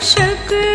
शक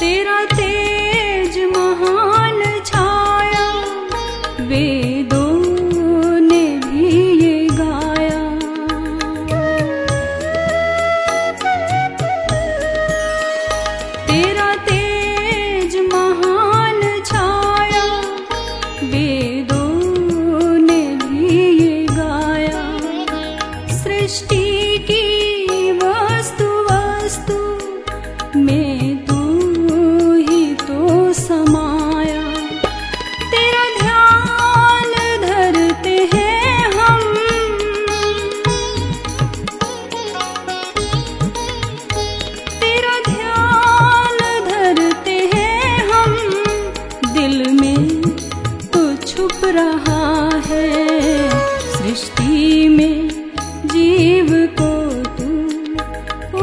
तेरा रहा है। सृष्टि में जीव को तू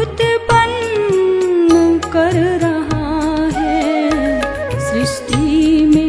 उत्पन्न कर रहा है। सृष्टि में